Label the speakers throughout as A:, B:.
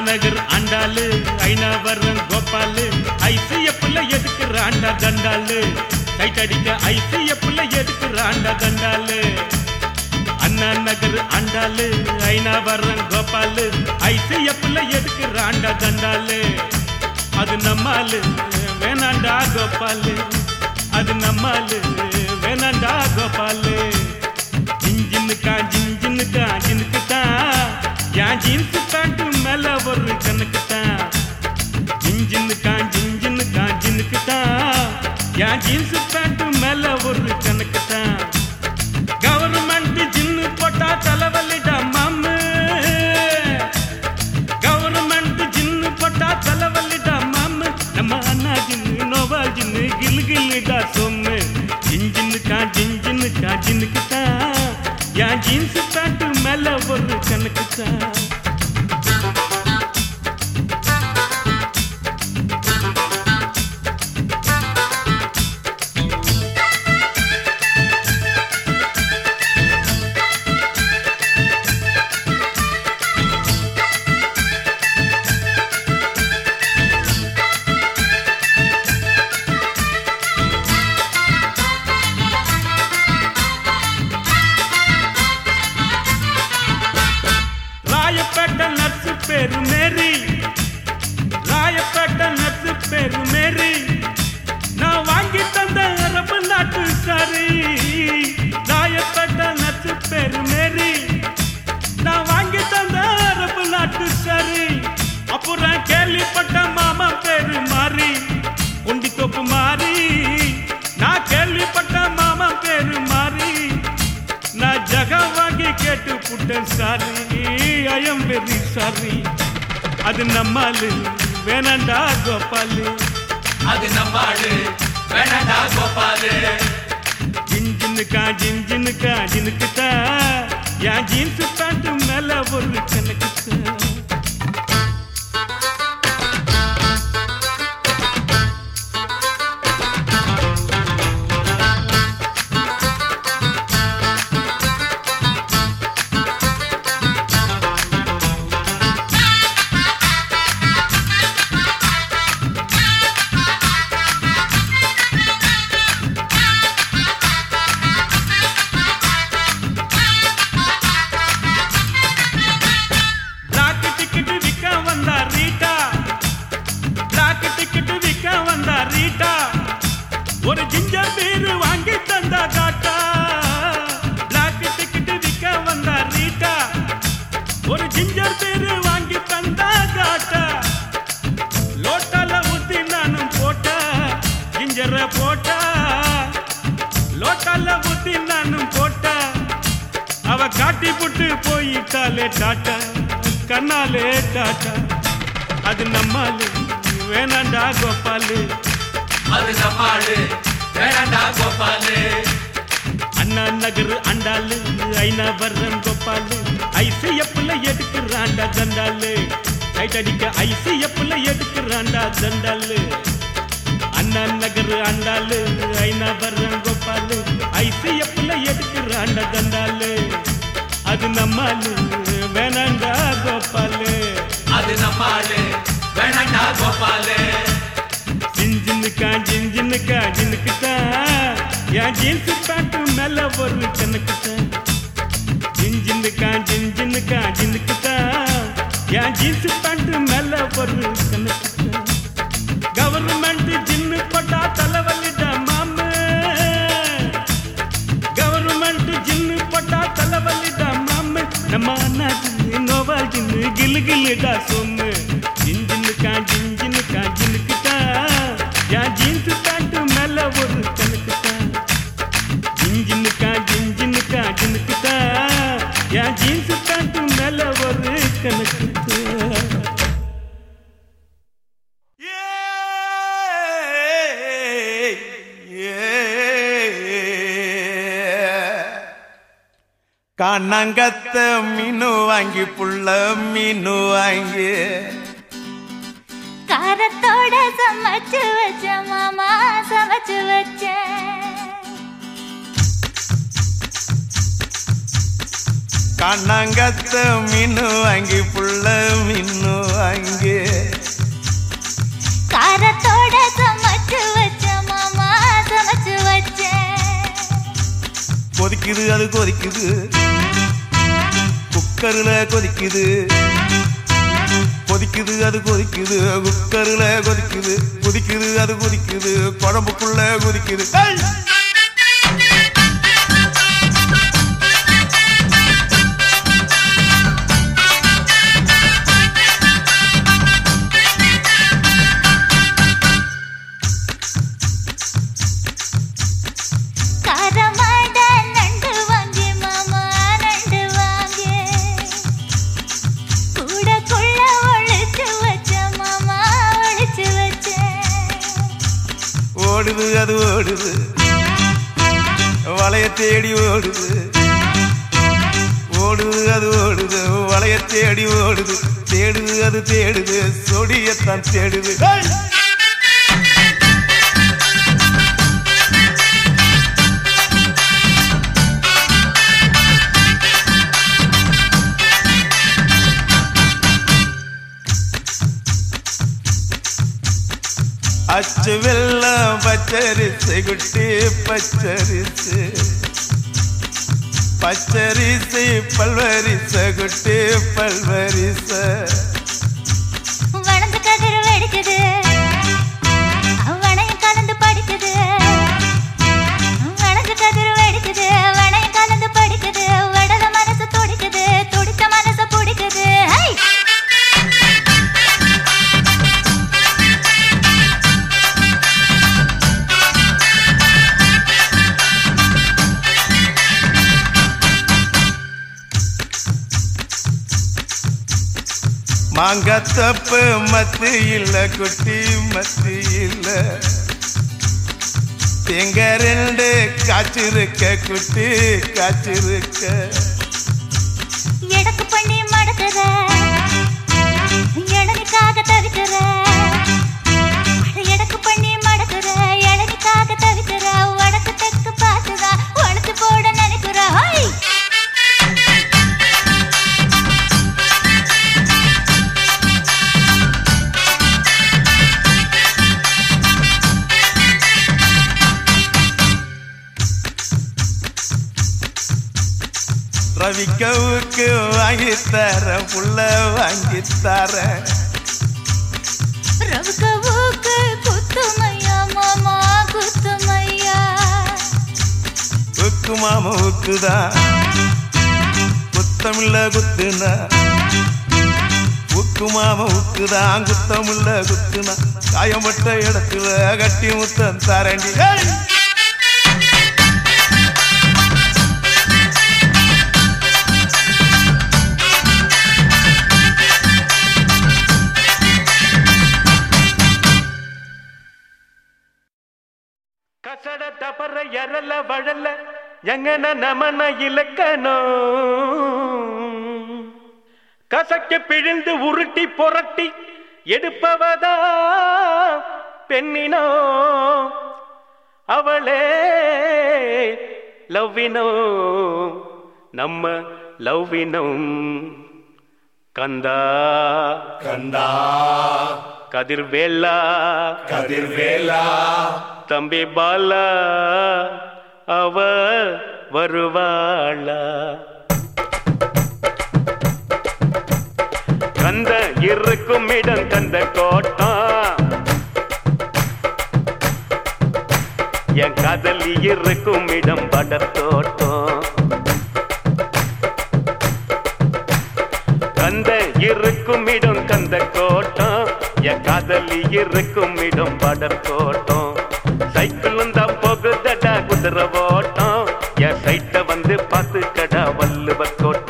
A: நகர் ஆண்டாளு ஐநாவரம் கோபாலு ஐசிய பிள்ளை ஐசிஎஃப்ல எதுக்குறாண்டா தண்டாளு? கைத்தடிக்க ஐசிய பிள்ளை ஐசிஎஃப்ல எதுக்குறாண்டா தண்டாளு? அண்ணா நகர் ஆண்டாளு ஐநாவரம் கோபாலு ஐசிய பிள்ளை ஐசிஎஃப்ல எதுக்குறாண்டா தண்டாளு? அது நம்மாலு வேணாண்டா கோபாலு. அது நம்மாலு வேணாண்டா கோபாலு. ஜிஞ்சின்னுக்கா ஜிஞ்சின்னுக்கா ஜினுக்கு தான் ஏன் ஜீன்ஸ் பேண்ட்டு மேல ஒரு கணக்கு தான். ஜிஞ்சின்னுக்கா ஜிஞ்சின்னுக்கா என் ஜீன்ஸ் பேண்ட் மேல ஒரு கணக்கு கவர்மெண்ட் ஜின்னு போட்டா தலைவலிடா மாமு. கவர்மெண்ட் ஜின்னு போட்டா தலைவலிடா மாமு. நம்ம அண்ணா ஜின்னு நோவா ஜின்னு கிலு கிலுடா சொம்மு ஜிஞ்சின்னுக்கா ஜிஞ்சின்னுக்கா ஜினுக்கு என் ஜீன்ஸ் பேண்ட் மேல ஒரு கணக்கு ஜின்ஜினுக்கா ஜினுக்குதா என் ஜீன்ஸ் பேண்ட் மேல ஒரு கணக்கு என் ஜீன்ஸ் பேண்ட் மேல ஒரு கணக்குதா
B: கண்ணங்கத்த மீனு வாங்கி புள்ள மீனு வாங்கி.
C: காரத்தோட சமைச்சு வச்ச மாமா சமைச்சு வச்ச
B: கண்ணாங்கத்த மீனு வாங்கி புள்ள மீனு வாங்கி.
C: காரத்தோட சமைச்சு வச்ச மாமா சமைச்சு வச்சேன்
B: கொதிக்குது அது கொதிக்குது. குக்கரில் கொதிக்குது. கொதிக்குது அது கொதிக்குது. குக்கரில் கொதிக்குது. கொதிக்குது அது கொதிக்குது. குழம்புக்குள்ள கொதிக்குது. ஓடுது. வளைய தேடி ஓடுது. ஓடுது அது ஓடுது. வளைய தேடி ஓடுது. தேடுது அது தேடுது. சொடியத்தான் தேடுது. ஏய்! அச்சு வெள்ளம் பச்சரிசு குட்டி பச்சரிசு பச்சரிசு பல்வரிச குட்டி பல்வரிச
C: வளர்ந்து கதிர்
B: மாங்கத்தப்பு மத்து இல்ல குட்டி மத்து இல்ல எங்க ரெண்டு காய்ச்சிருக்க குட்டி காய்ச்சிருக்க.
C: எடக்கு பண்ணி மடக்குற எனக்காக தவிக்கிற.
B: ரவிக்கவுக்கு வாங்கி தர புள்ள வாங்கி தர.
C: ரவுக்க ஊக்கு குத்துமையா மாமா குத்துமையா?
B: உக்கு மாம உக்குதான் குத்தமில்ல குத்துனா. உக்கு மாம உக்குதான் குத்தமில்ல குத்துனா. காயப்பட்ட இடத்துல கட்டி முத்தம் தரண்டி.
A: எங்கன நமன இலக்கணம் கசக்கி பிழிந்து உருட்டி புரட்டி எடுப்பவதா பெண்ணினோ? அவளே லவ்வினோ? நம்ம லவ்வினம். கந்தா.
D: கந்தா.
A: கதிர்வேலா.
D: கதிர்வேலா.
A: தம்பி பாலா. அவ வருவாளா? கந்த இருக்கும் இடம் கந்த கோட்டம். என் காதலி இருக்கும் இடம் படத்தோட்டம் கந்த இருக்கும் இடம் கந்த கோட்டம். என் காதலி இருக்கும் இடம் படத்தோட்டம் சைக்கிள் தான் குதிரை ஓட்டம். என் சைட்ட வந்து பார்த்து கடா வள்ளுவர் கோட்டம்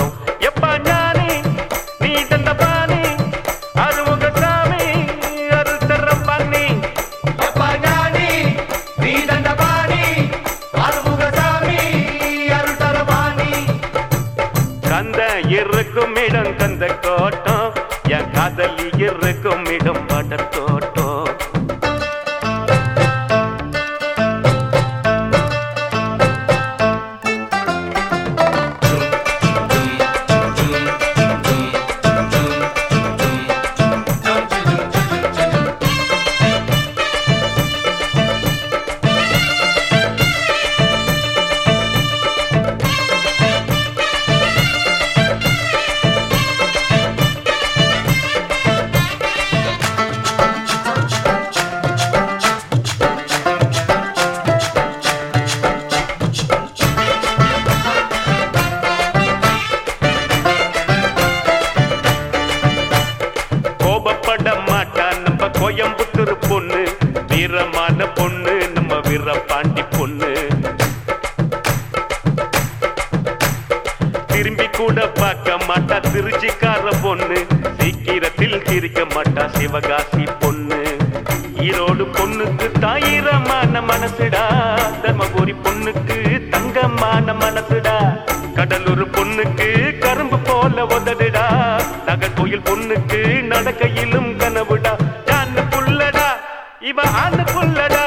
A: இவ ஆணு புள்ளடா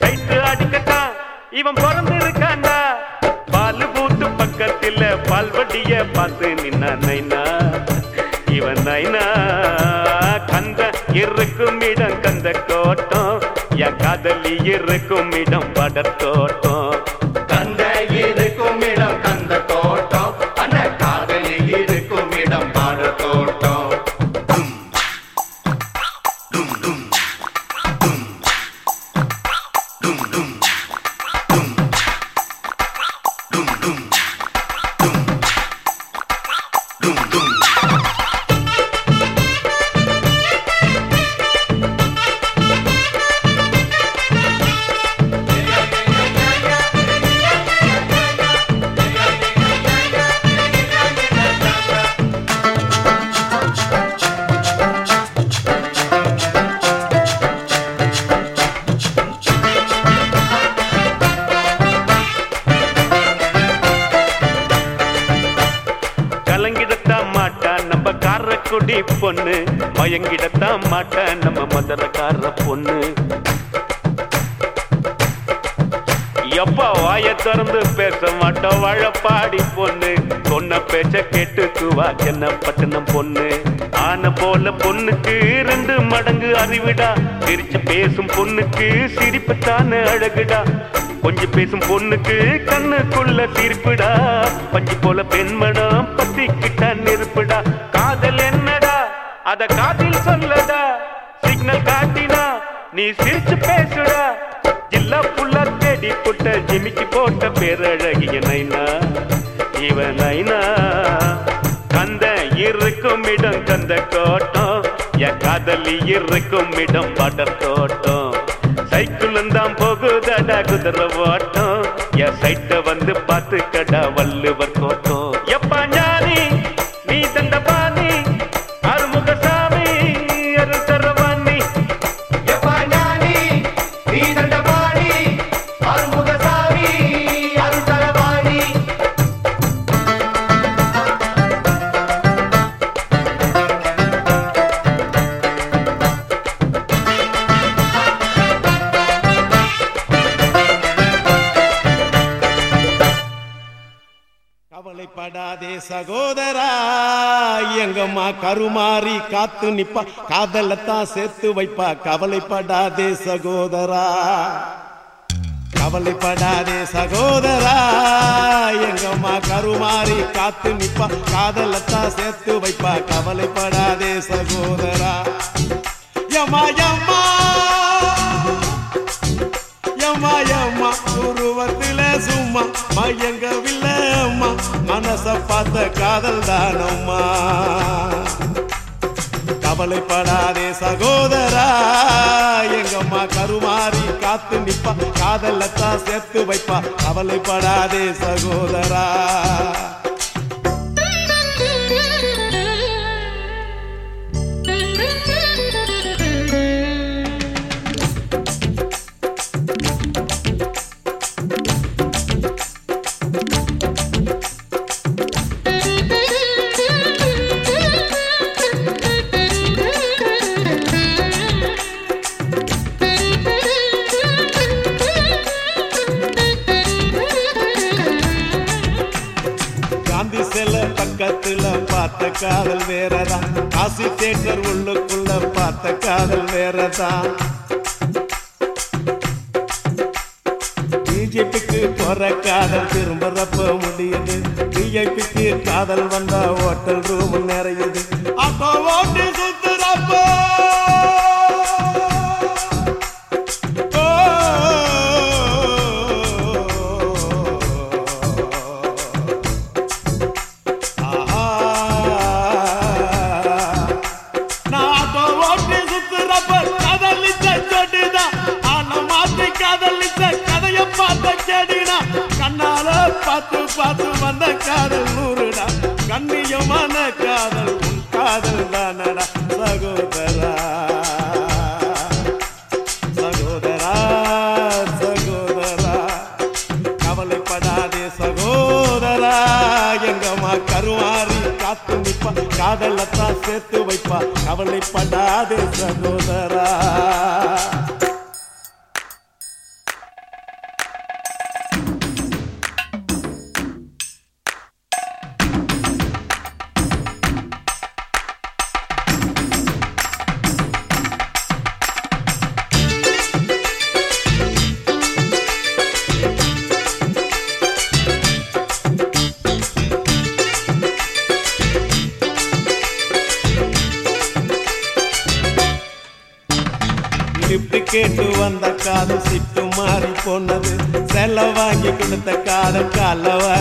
A: சைட்டு அடிக்கட்டான் இவன் பிறந்திருக்காண்டா பால் பூத்து பக்கத்தில் பால்வட்டிய பார்த்து நின்னா நைனா. இவன் நைனா. கந்த இருக்கும் இடம் கந்த கோட்டம். என் காதலி இருக்கும் இடம் படத்தோட்டம் மாட்டேன் நம்ம மதுரக்கார பொண்ணு. எப்பா வாய திறந்து பேச மாட்டோம் வாழப்பாடி பொண்ணு. சொன்ன பேச்ச கேட்டுக்குவா சென்ன பட்டணம் பொண்ணு. ஆன போல பொண்ணுக்கு ரெண்டு மடங்கு அறிவிடா. சிரிச்சு பேசும் பொண்ணுக்கு சிரிப்புத்தானே அழகுடா. கொஞ்சம் பேசும் பொண்ணுக்கு கண்ணுக்குள்ள சிரிப்புடா. பஞ்சு போல பெண்மடம் பத்திக்கிட்ட நெருப்புடா. காதல் என்னடா? அத காதல் சிரிச்சு ஜில்லா புல்லா தேடி புட்ட ஜிமிக்கி போட்ட பேரழகிய நைனா. இவ நைனா கந்த இருக்கும் இடம் கந்த கோட்டம். என் காதலி இருக்கும் இடம் படர் தோட்டம் சைக்கிளும் தான் போகுதடா குதிரை ஓட்டம். என் சைட்ட வந்து பார்த்து கடா வள்ளுவர் கோட்டம். எப்பா
B: நிப்பா. காதலத்தான் சேர்த்து வைப்பா. கவலைப்படாதே சகோதரா. கவலைப்படாதே சகோதரா. எங்கம்மா கருமாறி காத்து நிப்பா. காதலத்தான் சேர்த்து வைப்பா. கவலைப்படாதே சகோதரா. யம்மா யம்மா யம்மா யம்மா உருவத்தில சும்மா. மயங்கவில்லை அம்மா. மனச பார்த்த காதல் தானம்மா. கவலைப்படாதே சகோதரா. எங்கம்மா கருமாறி காத்து நிப்பா. காதலத்தான் சேர்த்து வைப்பா. கவலைப்படாதே சகோதரா. பார்த்த காதல் வேறதான் காசி தேட்டர் உள்ளுக்குள்ள பார்த்த காதல் வேறதான் பிஜேபிக்கு போற காதல் திரும்புறப்ப முடியுது. பிஜேபிக்கு காதல் வந்தா ஹோட்டல் ரூம் நிறையுது. பார்த்து பார்த்து வந்த காதல் நூறுடா கண்ணியமான காதல் உன் காதல் தானடா. சகோதரா. சகோதரா சகோதரா. கவலைப்படாதே சகோதரா. எங்கம்மா கருமாறி காத்து நிப்பா. காதலத்தான் சேர்த்து வைப்பா. கவலைப்படாதே சகோதரா. அதற்கு அல்லவா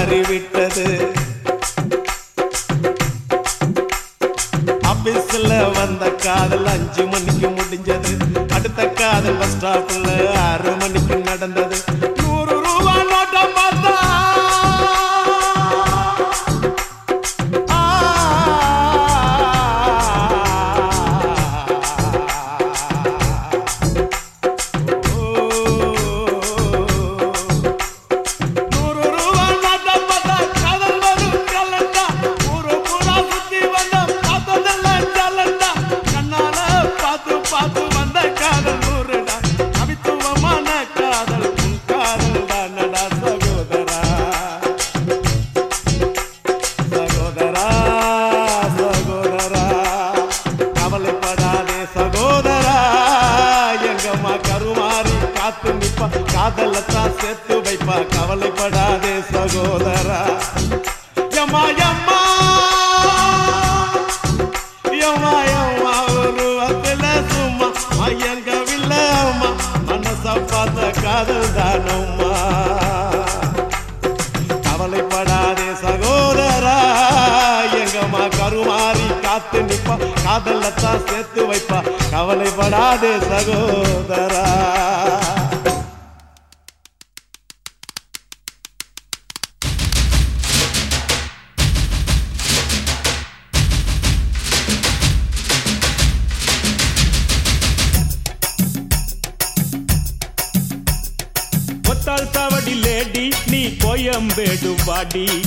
B: காதல் தானம்மா கவலைப்படாதே சகோதரா எங்கம்மா கருமாறி காத்து நிப்பா காதலத்தான் சேர்த்து வைப்பா. கவலைப்படாதே சகோதரா.
A: பாடி.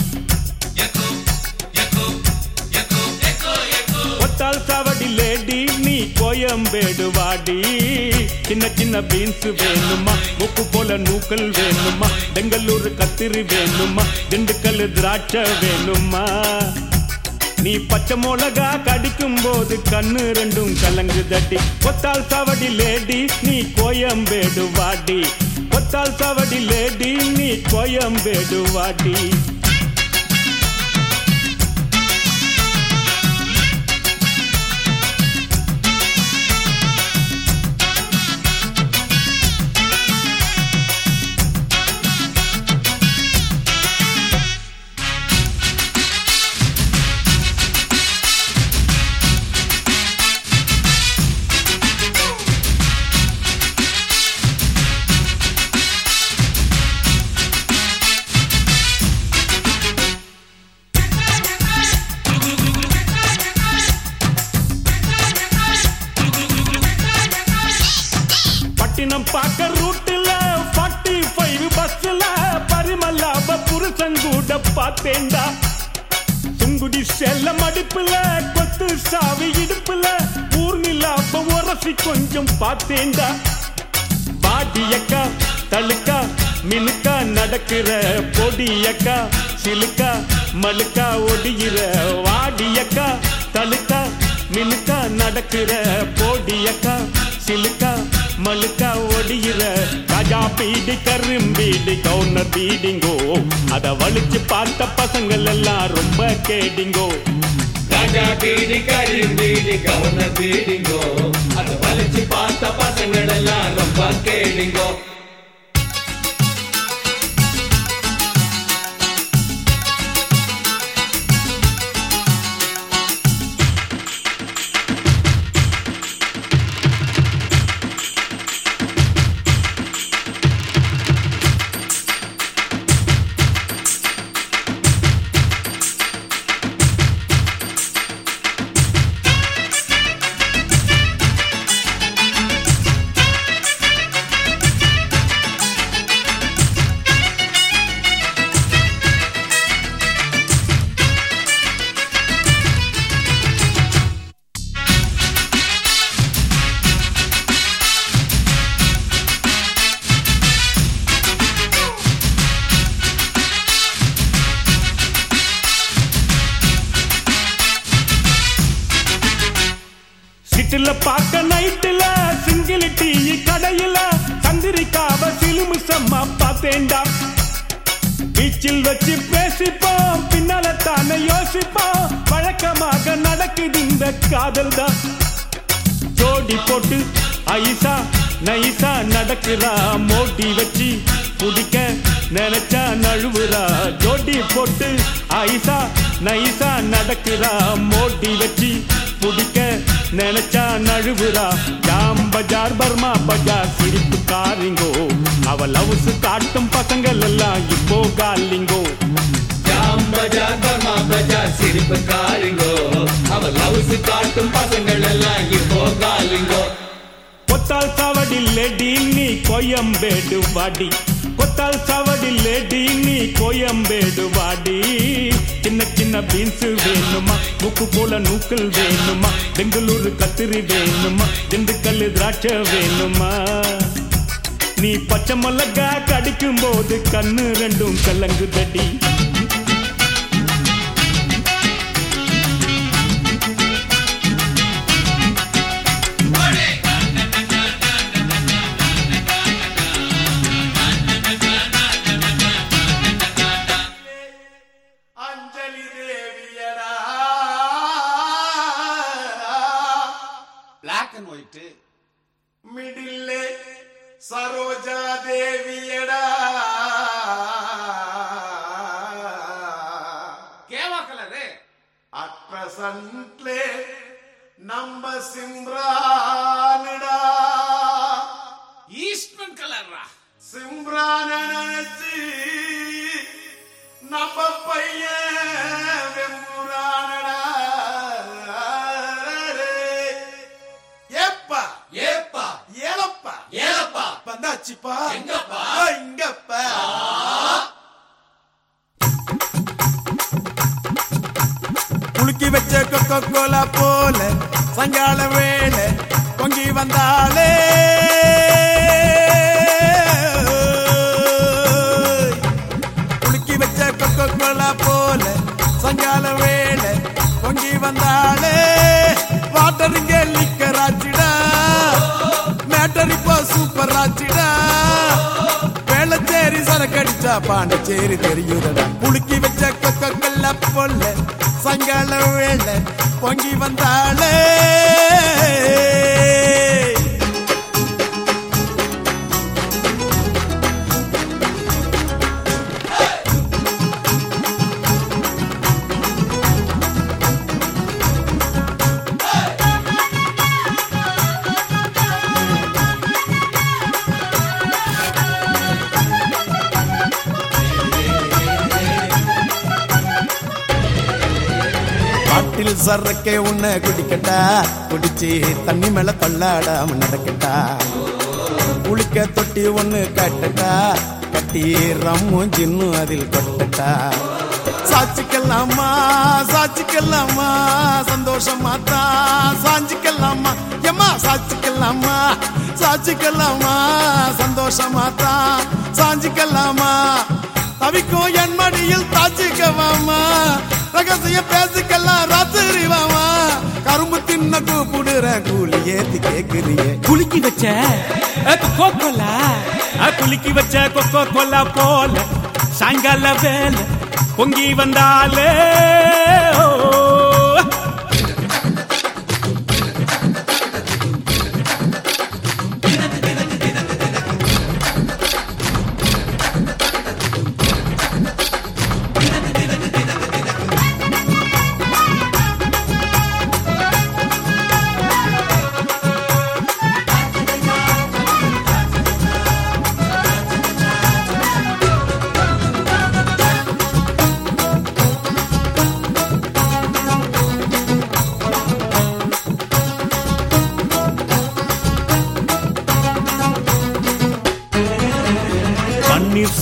A: ஒத்தால் சாவடி லேடி நீ கோயம்பேடு வாடி. சின்ன சின்ன பீன்ஸ் வேணுமா? உப்பு போல நூக்கல் வேணுமா? பெங்களூர் கத்திரி வேணுமா? திண்டுக்கல் திராட்சை வேணுமா? நீ பச்சை மிளகா கடிக்கும் போது கண்ணு ரெண்டும் கலங்கு தட்டி. கொத்தால் சாவடி லேடி நீ கோயம்பேடு வாடி. கொத்தால் சாவடி லேடி நீ கோயம்பேடு சிலுக்கா மழுக்கா ஒடியிற வாடியக்கா தழுக்கா மினுக்கா நடக்கிற போடியக்கா. சிலுக்கா மழுக்கா ஒடியிற ராஜா பீடி கரும்பீடி கவுனர் பீடிங்கோ. அத வலிச்சு பார்த்த பசங்கள் எல்லாம் ரொம்ப கேடிங்கோ.
D: ராஜா பீடி கரும்பீடி கவுனர் பீடிங்கோ. அத வலிச்சு பார்த்த பசங்கள் எல்லாம் ரொம்ப கேடிங்கோ.
A: நீ கோயம்பேடு வாடி. சின்ன சின்ன பீன்ஸ் வேணுமா? முக்கு போல நூக்கல் வேணுமா? பெங்களூரு கத்திரி வேணுமா? திண்டுக்கல் திராட்சை வேணுமா? நீ பச்சை மிளகா கடிக்கும் போது கண்ணு ரெண்டும் கலங்குதடி.
B: சிம்ரானுடா. ஈஸ்ட்மன் கலர்ரா. சிம்ரான நினைச்சு நம்ம பையன் வெம்புரானடா ஏப்பா.
D: ஏப்பா.
B: ஏலப்பா.
D: ஏலப்பா.
B: வந்தாச்சுப்பா.
D: எங்கப்பா?
B: இங்கப்பா. குலுக்கி கொக்கோ கோலா போல சங்கால வேலை பொங்கி வந்தாலே. குலுக்கி வச்ச கொக்கோ கோலா போல சங்கால வேலை பொங்கி வந்தாலே. வாட்டருங்க லிக்கர் ஆச்சுடா. மேட்டர் இப்போ சூப்பர் ஆச்சிடா. வச்சா பாண்டிச்சேரி தெரியுதடா. புளுக்கி வச்ச கொக்கல்ல பொல்ல சங்கால வேலை பொங்கி வந்தாளே. பாட்டில் சரக்கே உன்னை குடிக்கட்டா? குடிச்சு தண்ணி மேல தள்ளாடாம நடக்கட்டா? குளிக்க தொட்டி ஒண்ணு கட்டட்டா? கட்டி ரம்மும் ஜின்னும் அதில் கொட்டட்டா? சாச்சிக்கலாமா சாச்சிக்கலாமா சந்தோஷமா தான் சாஞ்சிக்கலாமா? எம்மா சாச்சிக்கலாமா சாச்சிக்கலாமா சந்தோஷமா தான் சாஞ்சிக்கலாமா? தவிக்கும் என் மடியில் தாச்சிக்கவாமா ரகசியம் பேசிக்கலாம் ராத்திரி வாமா. கரும்பு தின்ன கூப்பிடுற கூலி ஏத்தி கேக்குறியே.
A: குலுக்கி வச்ச கோலா குலுக்கி வச்ச கொக்கோ கோலா போல சாயங்கால வேலை பொங்கி வந்தாலே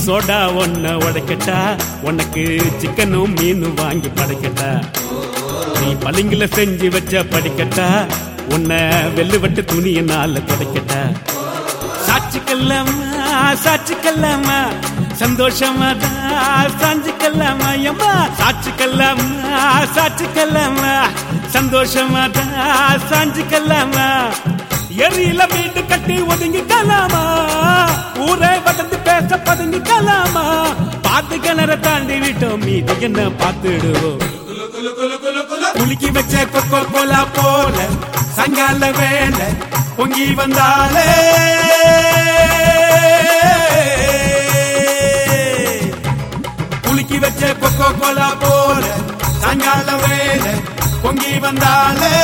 A: சோடா ஒன்ன உடைக்கட்டா? உனக்கு சிக்கனும் மீனும் வாங்கி படைக்கட்டா? நீ பளிங்குல செஞ்சு வச்ச படிக்கட்டா? உன்னை வெள்ளுவட்டு துணியினால துடைக்கட்டா? சாட்சிக்கல்லாமா சாட்சிக்கல்லாமா? சந்தோஷமா தான் சாஞ்சுக்கலாமா எம்மா? சாட்சிக்கலாமா சாட்சிக்கலாமா சந்தோஷமா தான் சாஞ்சுக்கலாமா எரியில வீட்டு கட்டி ஒதுங்கிக்கலாமா ஊரே வளர்ந்து பேச பதுங்கிக்கலாமா பாத்து கிணற தாண்டி விட்டோம் மீதி என்ன பார்த்துடுவோம் குலுக்கி வச்ச கொக்கோ கோலா போல சங்கால வேலை பொங்கி வந்தாலே. குலுக்கி வச்ச கொக்கோ கோலா போல சங்கால வேலை பொங்கி வந்தாலே.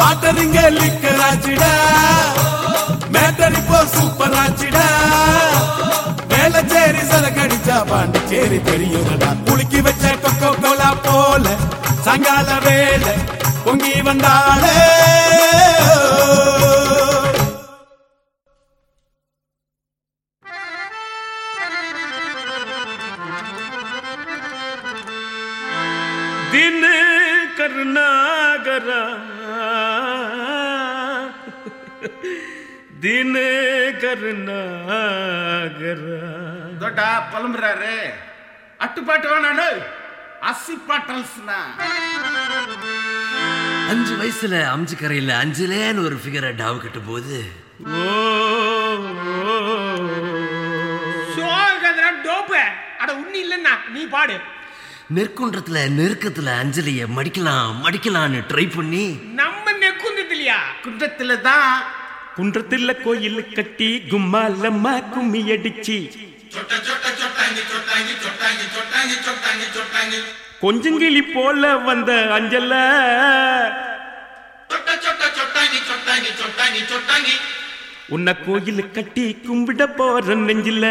A: வாட்டருங்க லிக்கர் ஆச்சுடா மேட்டர் போ சூப்பர் ஆச்சுடா வேலைச்சேரி சரக்கடிச்சா பாண்டிச்சேரி பெரியவடா குலுக்கி வச்ச கொக்கோ கோலா போல சங்கால வேலை பொங்கி வந்தாலே
B: தோட்டா புலம்புறாரு. அட்டுப்பாட்டு வேணானு அசிப்பாட்டல்ஸ்னா
E: அஞ்சு வயசுல அஞ்சு கரையில் அஞ்சுலேன்னு ஒரு ஃபிகரை டாவு கட்டும் போது
F: நீ பாடு.
E: நெற்குன்றத்துல நெருக்கத்துல அஞ்சலிய மடிக்கலாம் மடிக்கலாம்னு ட்ரை பண்ணி
F: நம்ம நெற்குன்றத்துலயா
B: குன்றத்துல தான்
A: குன்றத்துல கோயில் கட்டி கும்மாலம்மா கும்மி அடிச்சு கொஞ்சங்கிளி போல வந்த அஞ்சல்ல உன்னை கோயில் கட்டி கும்பிட போற நெஞ்சில.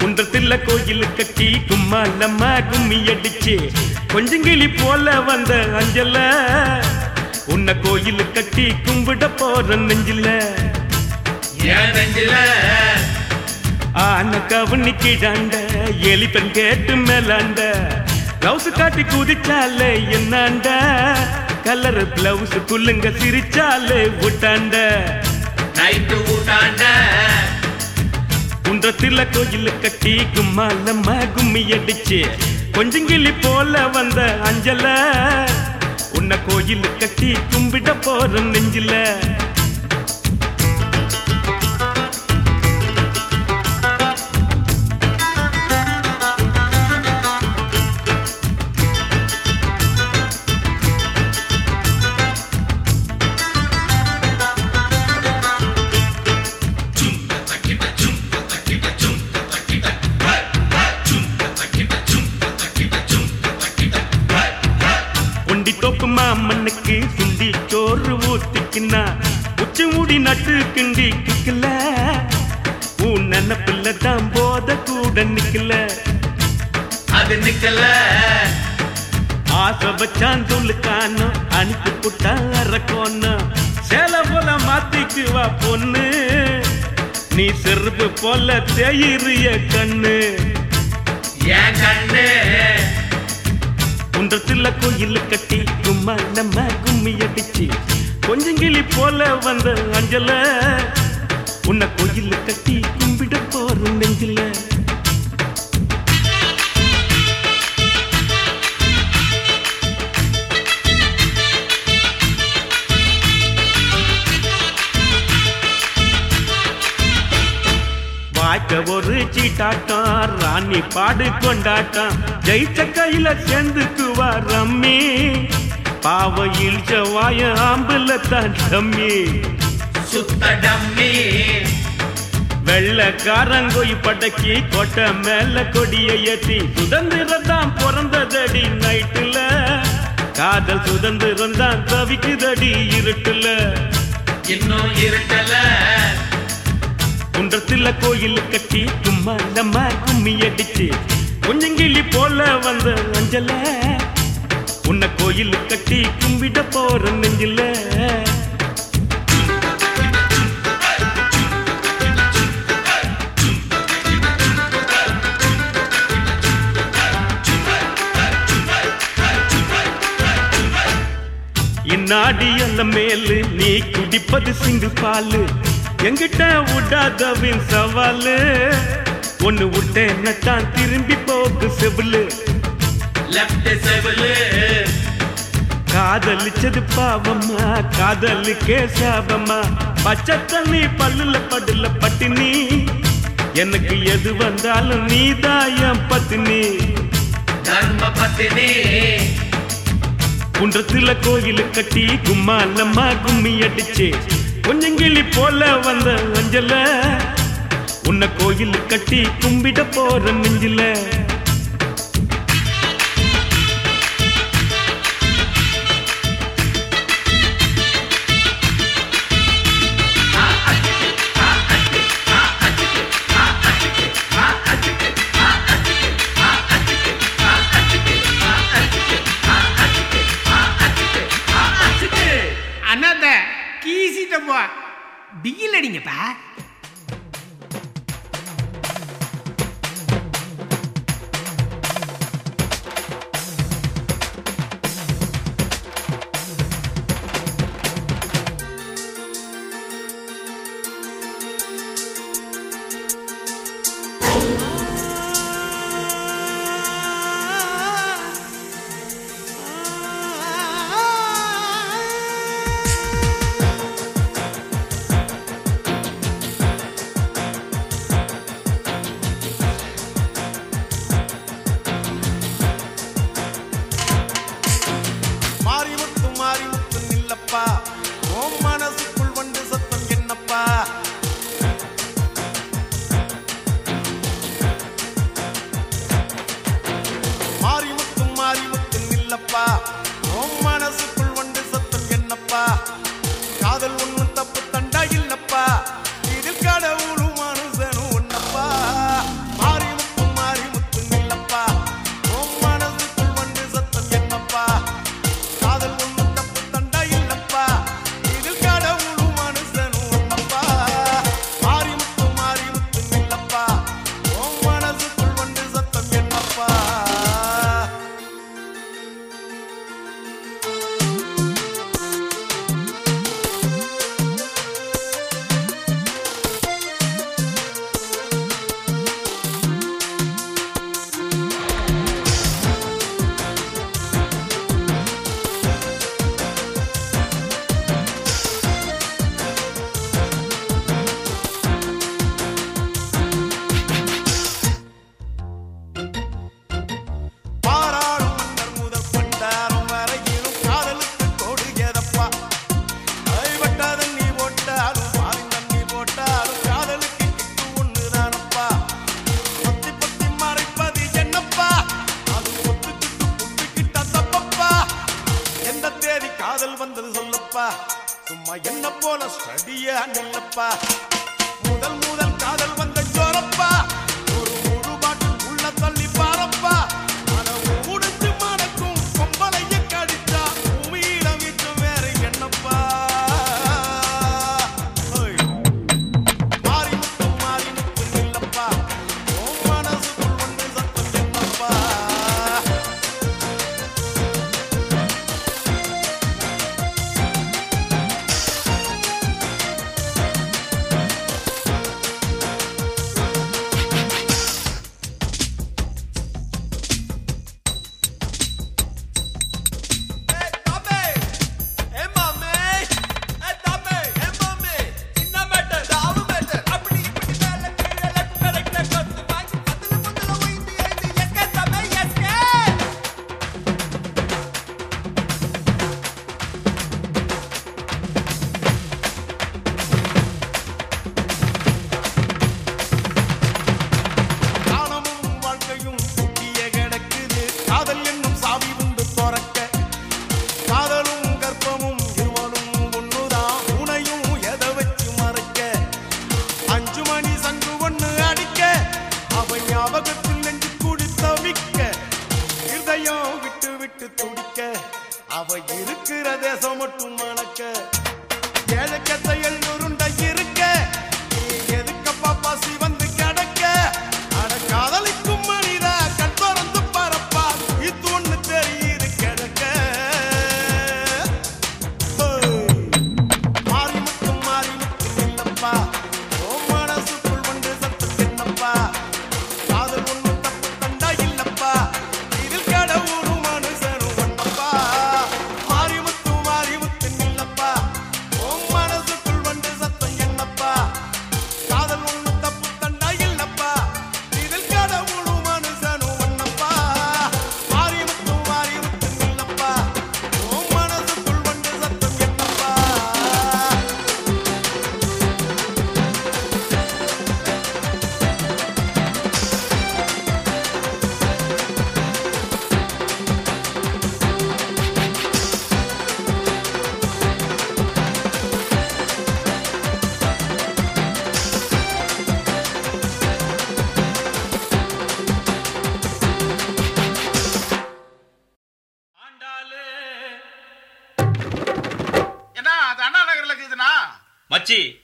A: குன்றத்தில் கோயில் கட்டி கும்மாலம்மா கும்மி அடிச்சு கொஞ்சங்கிளி போல வந்த அஞ்சல்ல உன்னை கோயில் கட்டி கும்பிட போற நெஞ்சில.
D: நெஞ்சில?
A: ஆன கவனிக்கிடாண்ட எலிப்பெண் கேட்டு மேலாண்ட பிளவுஸ் காட்டி குதிச்சாலே என்னாண்ட கலர் பிளவுஸ் குள்ளுங்க சிரிச்சாலே விட்டாண்ட
D: நைட்டு ஊட்டாண்ட?
A: குன்றத்துல கோயில் கட்டி கும்மாலம்மா கும்மி அடிச்சு கொஞ்சங்கிளி போல வந்த அஞ்சல. உன்னை கோயில் கட்டி கும்பிட போறோம் நெஞ்சில. மாமண்ணுக்கு சுண்டி சோறு ஊத்திக்கினா உச்சி மூடி நட்டு கிண்டி கிக்கல. உன் நினப்புல தான் போத கூட நிக்கல.
D: அது நிக்கல.
A: ஆசை வச்சான் துளுக்கானோ அனுப்பி புட்டா அரக்கோன்னு. சேல போல மாத்திக்குவா பொண்ணு. நீ செருப்பு போல தேயிறிய கண்ணு.
D: ஏன் கண்ணு.
A: குன்றத்துல கோயில் கட்டி கும்மா நம்ம கும்மி அடிச்சு. கொஞ்சங்கிளி போல வந்த அஞ்சல உன்னை கோயில் கட்டி கும்பிட போறோம் நெஞ்சில. வாய்க்க ஒரு சீட்டாட்டம் ராணி பாடு கொண்டாட்டம். ஜெயிச்ச கையில சேர்ந்துக்குவா ரம்மி. பாவ இழிச்ச வாய ஆம்புல தான் டம்மி
D: சுத்த டம்மி.
A: வெள்ளக்காரங்கோய் படக்கி கொட்டை மேல கொடிய ஏத்தி சுதந்திரம் தான் பிறந்ததடி நைட்டுல. காதல் சுதந்திரம் தான் தவிக்குதடி இருட்டுல.
D: இன்னும் இருட்டல.
A: குன்றத்துல கோயில் கட்டி சும்மா நம்ம கும்மி அடிச்சு கொஞ்சங்கிளி போல வந்த அஞ்சல. உன்னை கோயில் கட்டி கும்பிட போற நெஞ்சில. இந்நாடி அந்த மேலு நீ குடிப்பது சிங்கு பாலு. எங்கிட்ட விடாதவின் சவாலு. ஒன்னு விட்டேன்னு தான் திரும்பி போக்கு செவிலு.
D: லெப்ட்
A: காதலிச்சது பாவமா காதலுக்கே சாபமா பச்சை தண்ணி பல்லுல படுல பட்டினி. எனக்கு எது வந்தாலும் நீ தான் பத்தினி.
D: தர்ம பத்தினி.
A: குன்றத்துல கோயில் கட்டி கும்மா நம்ம கும்மி அடிச்சு. கொஞ்சங்கிளி போல வந்த மஞ்சள உன்னை கோயில் கட்டி கும்பிட போற நெஞ்சில.
B: டீல் அடிங்கப்பா
G: காதல்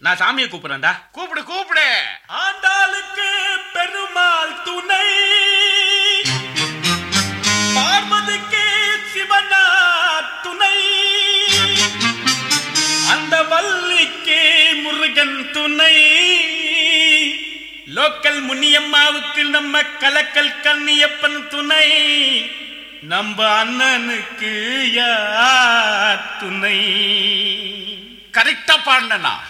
F: நான் சாமியை கூப்பிடுறேன்டா.
B: கூப்பிடு கூப்பிடு.
A: ஆண்டாளுக்கு பெருமாள் துணை. பார்வதிக்கு சிவனா துணை. அந்த வள்ளிக்கு முருகன் துணை. லோக்கல் முனியம்மாவுக்கு நம்ம கலக்கல் கண்ணியப்பன் துணை. நம்ம அண்ணனுக்கு யார் துணை?
B: கரெக்டா பாடினா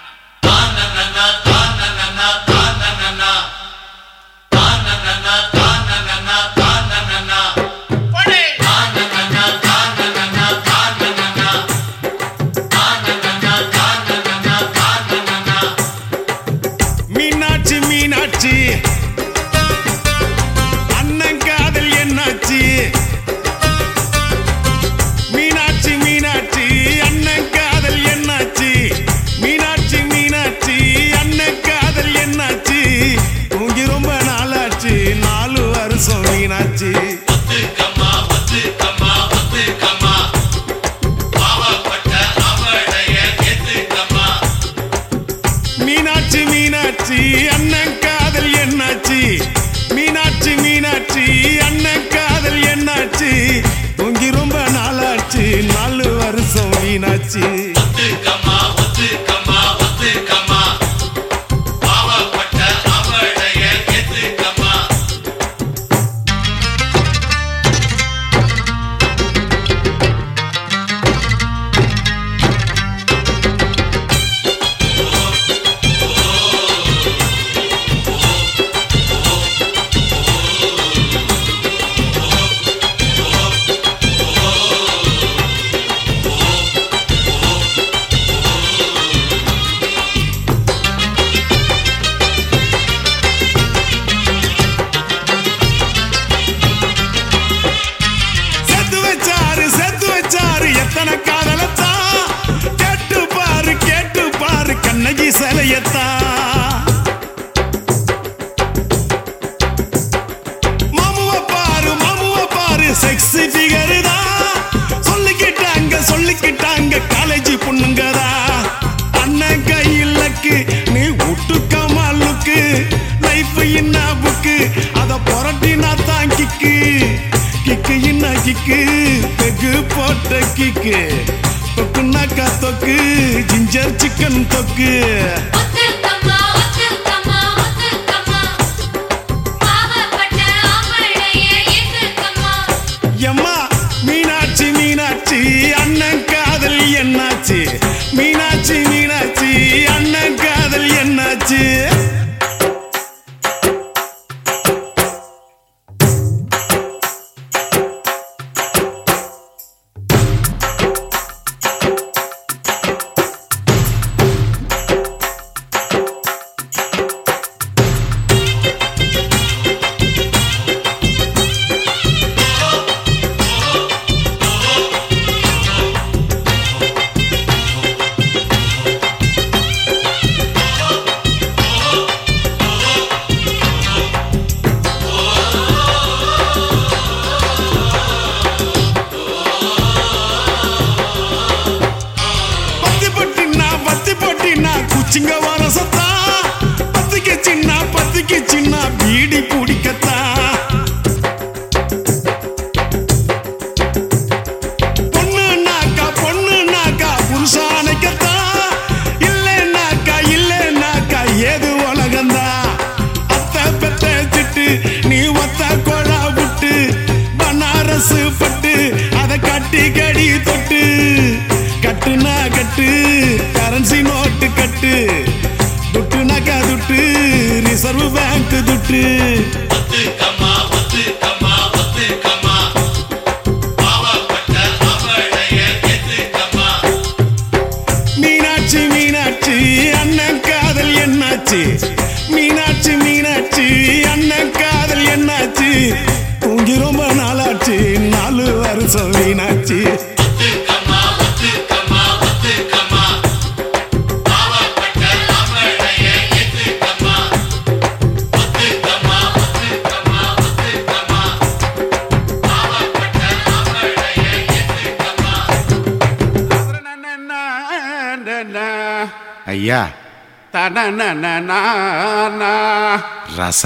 B: ரச.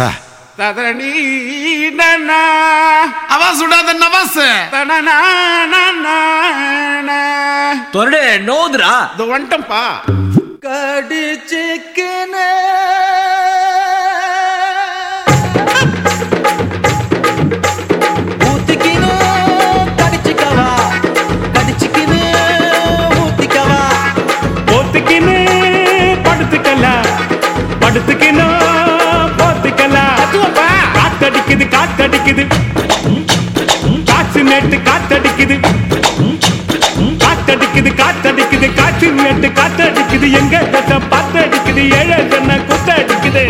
F: ததரணி நனா.
B: அவ சுடாத
F: தனனனனா
E: தொரடு நோதுரா
F: இது வந்துட்டம்பா
D: கடிச்சுக்கினே. ஊத்திக்கினு
A: காத்தடிக்குது காத்தடிக்குது. காற்று நேட்டு காத்தடிக்குது. காத்தடிக்குது காத்தடிக்குது. காற்று நேட்டு காத்தடிக்குது. எங்க தசை பாத்தடிக்குது ஏழை தன்னை குத்தடிக்குது.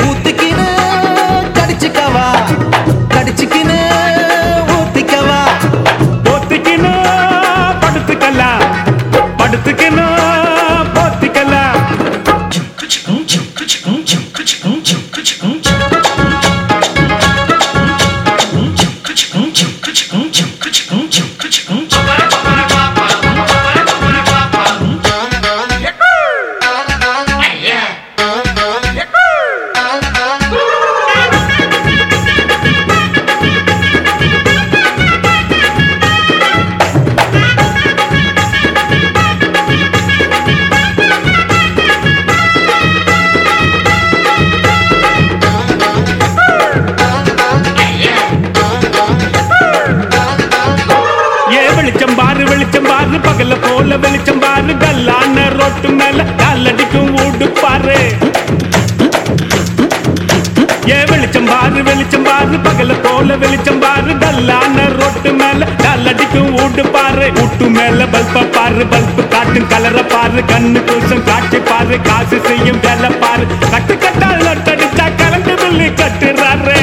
A: வெளிச்சம் பாரு டல்லான ரோட்டு மேல. டல்லடிக்கும் ஊட்டு பாரு ஊட்டு மேல பல்ப பாரு பல்பு காட்டும் கலர பாரு கண்ணு கூசம் காட்சி பாரு காசு செய்யும் வேலை பாரு. கட்டு கட்டால் நட்டடிச்சா கரண்ட் பில்லு கட்டுறாரு.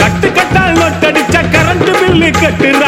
A: கட்டு கட்டால் நட்டடிச்சா கரண்ட் பில்லு கட்டுறாரு.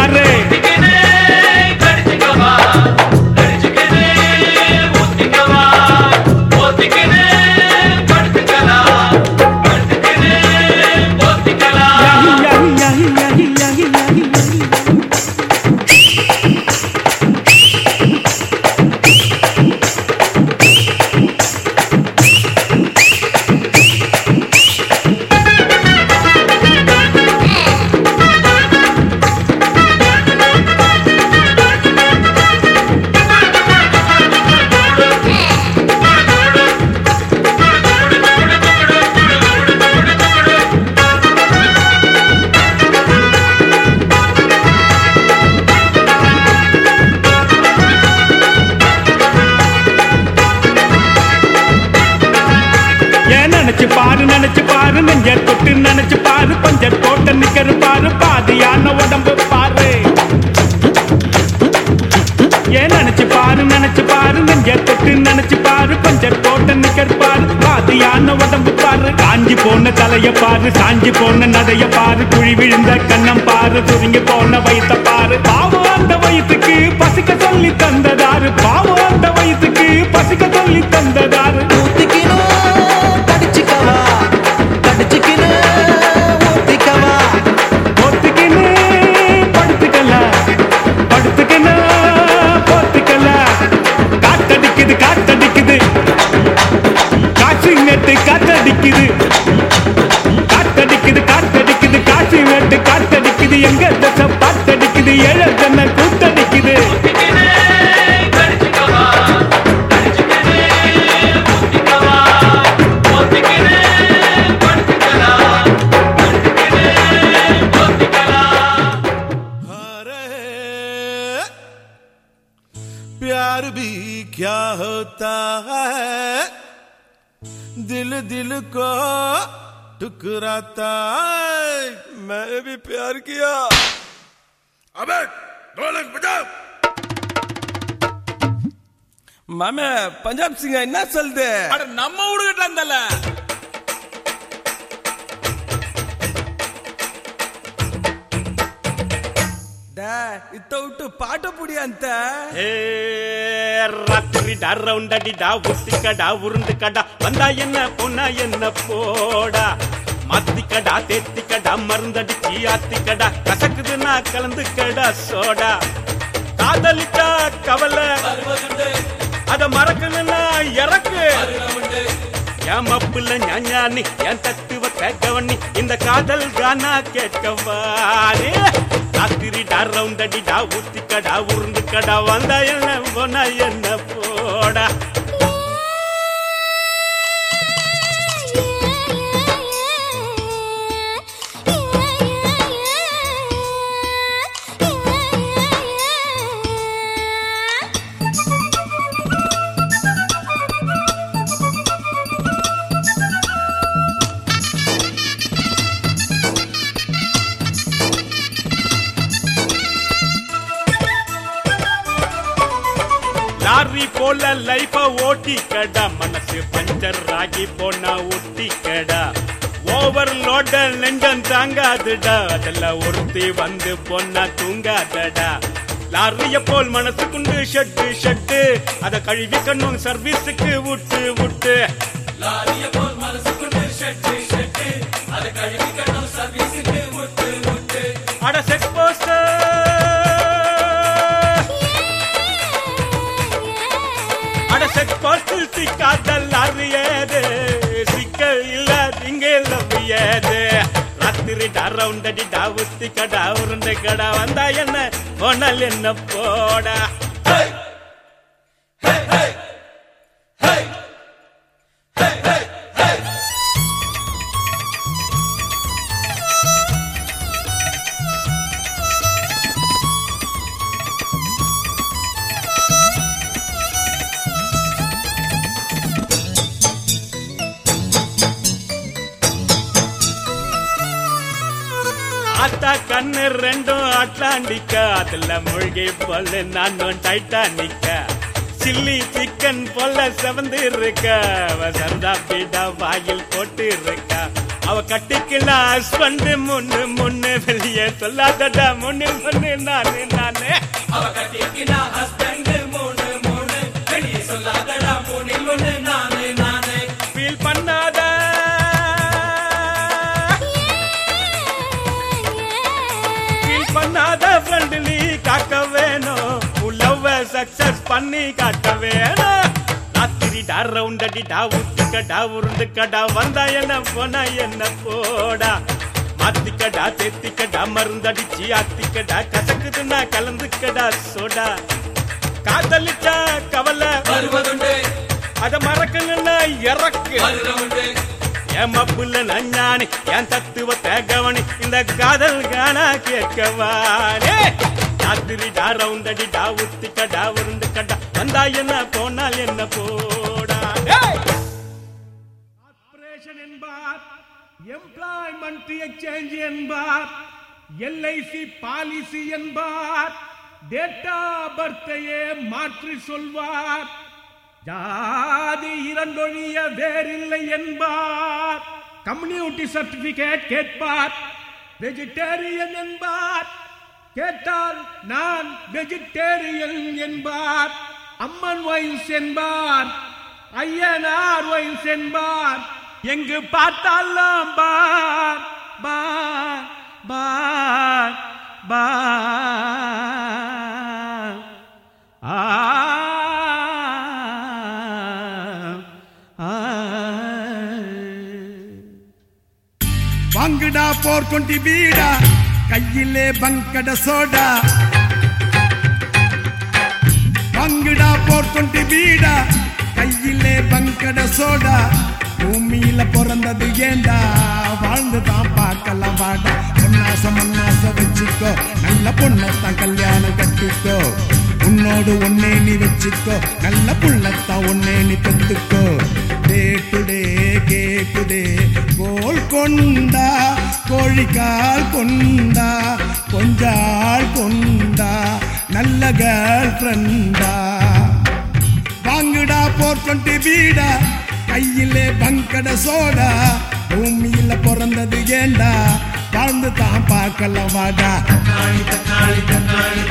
B: மாமே பஞ்சாப் சிங்க என்ன சொல்லுது
F: நம்ம ஊடுகிட்ட இருந்தல
B: ಇತ್ತ ಉಟ್ಟು ಪಾಠ ಪುಡಿ ಅಂತ
A: ஏ, ராத்திரிடா ரவுண்டடிடா உத்திக்கடா உருண்டுக்கடா வந்தா என்ன பொண்ணா என்ன போடா மாத்திக்கடா தேத்திக்கடா மருந்தடிச்சு ஆத்திக்கடா கசக்குதுன்னா கலந்துக்கடா சோடா காதலிட்டா கவலை அத மறக்கணும்னா இறக்கு. என் மப்புல ஞானி என் தத்துவ கேட்கவண்ணி இந்த காதல் கானா கேட்கவானே ராத்திரி டா ரவுண்டடி டா ஊத்திக்கடா உருந்துக்கடா வந்தா என்ன போனா என்ன போடா. லைஃப ஓட்டி மனசு பஞ்சர் ஆகி போனா ஒட்டி ஓவர்லோட நெஞ்சம் தாங்காதுடா. அதெல்லாம் ஒருத்தி வந்து பொண்ணா தூங்காதடா. லாரிய போல் மனசுக்குண்டு ஷட்டு ஷட்டு. அத கழுவி கண்ணும் சர்வீஸுக்கு விட்டு விட்டு. அட போஸ்டில் சிக்காத சிக்கல் சிக்க இல்ல திங்க லவ்வியது ராத்திரி டா ரவுண்டடி உத்தி கடா உருண்டை கடா வந்தா என்ன? போனால் என்ன போடா? கண்ணு ரெண்டும் அட்லாண்டிக்கா. அதுல மூழ்கி போல நானும் டைட்டானிக்கா. சில்லி சிக்கன் போல செவந்து இருக்கா அவ சந்தா பீடா வாயில் போட்டு இருக்கா அவ கட்டிக்கலாம் ஹஸ்பண்ட் முன்னு முன்னு வெளியே சொல்லாதடா முன்னு முன்னு நானு நானு. ஃபீல் பண்ணி காட்ட வேணும். ராத்திரி டா ரவுண்டடி டா ஊத்துக்கடா உருண்டுக்கடா வந்தா என்ன போனா என்ன போடா. மாத்திக்கடா தேத்திக்கடா மருந்தடிச்சு ஆத்திக்கடா கசக்குதுன்னா கலந்துக்கடா சோடா. காதலிச்சா கவலை.
D: வருவதுண்டு.
A: அத மறக்கணும்னா இறக்கு. என் மப்புல நஞ்சானி என் தத்துவத்தை கவனி இந்த காதல் கானா கேட்கவானே. ராத்திரி டா ரவுண்டடி டா உத்திக்க டா உருண்டு கடா. வந்தா என்ன போனால் என்ன போடா. டேய்!
B: கார்ப்பரேஷன் என்பார் எம்ப்ளாய்மெண்ட் எக்ஸ்சேஞ்ச் என்பார் எல்ஐசி பாலிசி என்பார் டேட்டா பர்த்தையே மாற்றி சொல்வார். ஜாதி இரண்டொழிய வேறில்லை என்பார். கம்யூனிட்டி சர்டிபிகேட் கேட்பார். வெஜிடேரியன் என்பார். கேட்டால் நான் வெஜிடேரியன் என்பார் அம்மன் வயசு என்பார் ஐயனார் வயசு என்பார். எங்கு பார்த்தாலும் பார் பார் பார் பார். ஆ ஆ. வாங்குடா போர் கொண்டி வீடா. கையிலே பங்கட சோடா. பங்குடா போர்க்கொண்டு வீடா. கையிலே பங்கட சோடா. பூமியில பிறந்தது ஏண்டா? வாழ்ந்து தான் பார்க்கலாம் வாடா. பொன்னாச மண்ணாச வச்சுக்கோ. நல்ல பொண்ணத்தான் கல்யாணம் கட்டிக்கோ. உன்னோடு ஒன்னே நீ வச்சுக்கோ. நல்ல புள்ளத்தான் ஒன்னே நீ கத்துக்கோ கேட்டுடே கேட்டுடே. கோல் கொண்டா கோழிக்கால் கொண்டா கொஞ்சால் கொண்டா நல்ல கேர்ள் ஃப்ரெண்டா வாங்குடா போர் டுவெண்ட்டி வீடா கையிலே பங்கட சோடா பூமியில பிறந்தது ஏண்டா? வாழ்ந்து தான் பார்க்கல வாடா. தக்காளி தக்காளி தக்காளி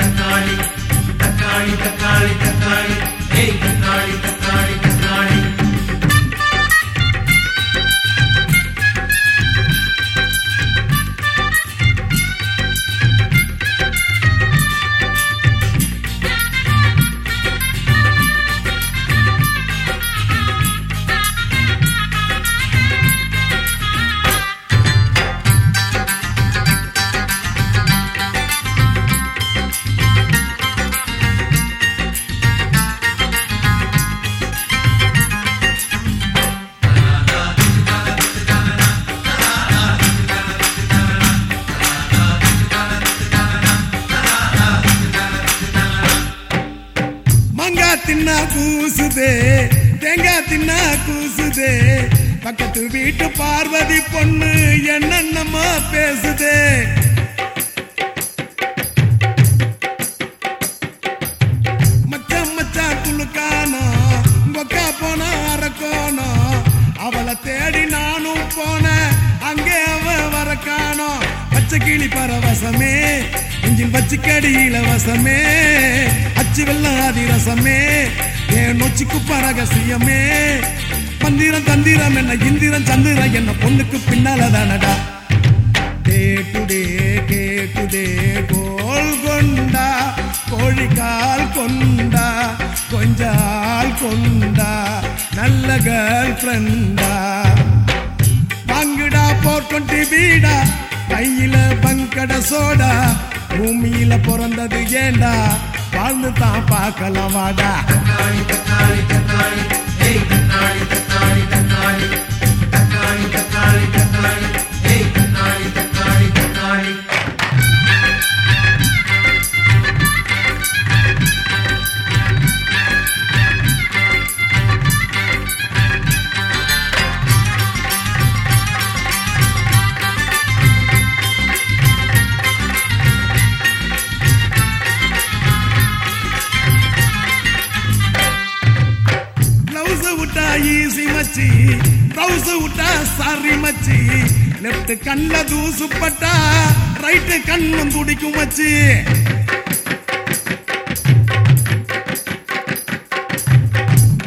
B: தக்காளி. தக்காளி தக்காளி தக்காளி. hey, Katnari, கூசுதே தேங்காய் தின்னா கூசுதே. பக்கத்து வீட்டு பார்வதி பொண்ணு என்னென்னமா பேசுதே. மச்சான் மச்சான் துளுக்கானோ கொக்கா போனா அரக்கோனோ. அவளை தேடி நானும் போனேன் அங்கே அவ வர காணோம் பச்சை கிளி பரவசமே இஞ்சில் வச்சுக்கடி இலவசமே அச்சு வெள்ளம் அதிரசமே என் நொச்சிக்கு பரகசியமே? மந்திரம் தந்திரம் என்ன இந்திரம் சந்திரம் என்ன பொண்ணுக்கு பின்னால தானடா? கேட்டுடே கேட்டுடே கோல் கொண்டா கோழிக்கால் கொண்டா கொஞ்சால் கொண்டா நல்ல கேர்ள் ஃப்ரெண்டா வாங்குடா போர் டுவெண்ட்டி வீடா கையில பங்கட சோடா. பூமியில பிறந்தது ஏண்டா? வாழ்ந்து தான் பார்க்கலாம் வாடா சாரி மச்சி. லெப்ட் கண்ல தூசு பட்டா ரைட் கண்ணும் துடிக்கும் மச்சி.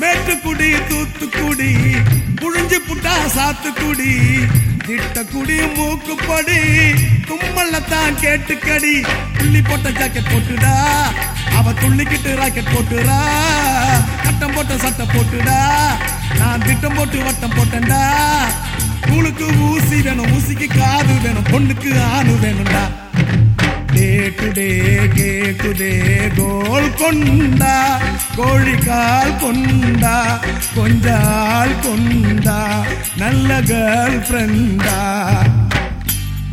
B: மேட்டுக்குடி தூத்துக்குடி புழிஞ்சு புட்டா சாத்துக்குடி. திட்டக்குடி மூக்குப்படி தும்மல்லத்தான் கேட்டுக்கடி. புள்ளி போட்ட ஜாக்கெட் போட்டுடா அவ துள்ளிக்கிட்டு ராக்கெட் போட்டுடா கட்டம் போட்ட சட்டை போட்டுடா நான் திட்டம் போட்டு வட்டம் போட்டேன்டா. கூழுக்கு ஊசி வேணும் ஊசிக்கு காது வேணும் பொண்ணுக்கு ஆணு வேணும்டா. கேக்குதே கேக்குதே கோல் கொண்டா கோழிக்கால் கொண்டா கொஞ்சால் கொண்டா நல்ல கேர்ள் ஃப்ரெண்டா.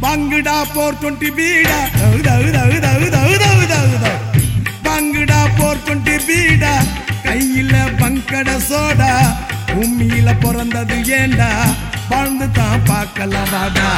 B: பங்குடா போர் டுவெண்ட்டி பீடா. தவு தவு தவு தவு தவு தவு தவு தவு. பங்குடா போர் டுவெண்ட்டி பீடா. கையில பங்கட சோடா. உம்மியில பிறந்தது ஏண்டா? வாழ்ந்து தான் பார்க்கலாம் வாடா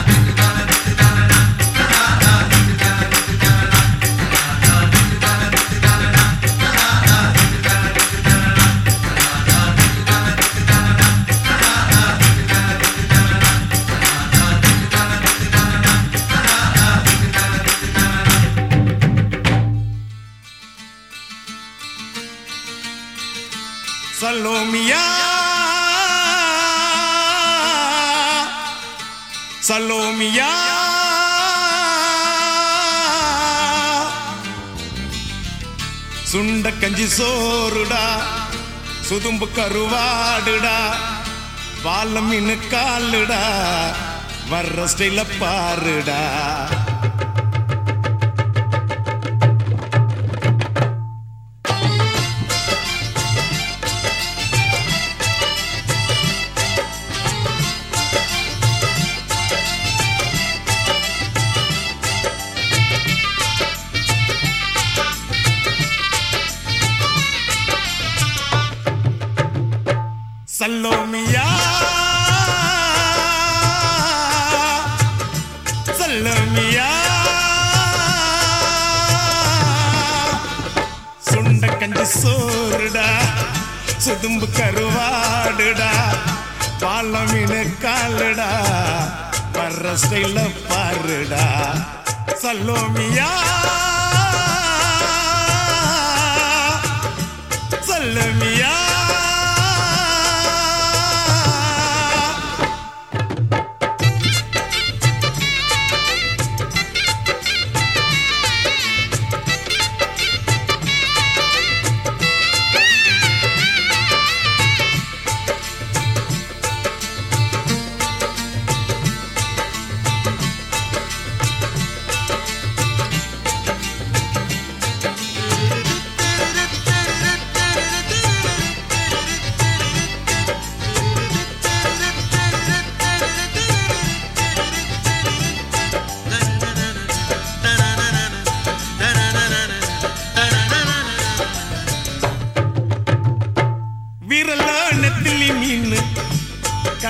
B: கஞ்சி சோறுடா சுதும்பு கருவாடுடா பாலம் மீன் காலுடா வர்ற ஸ்டைல பாருடா. சுதும்பு கருவாடுடா. பால காலடா வர்ற ஸ்டைல பாருடா. சல்லோமியா. சல்லமியா.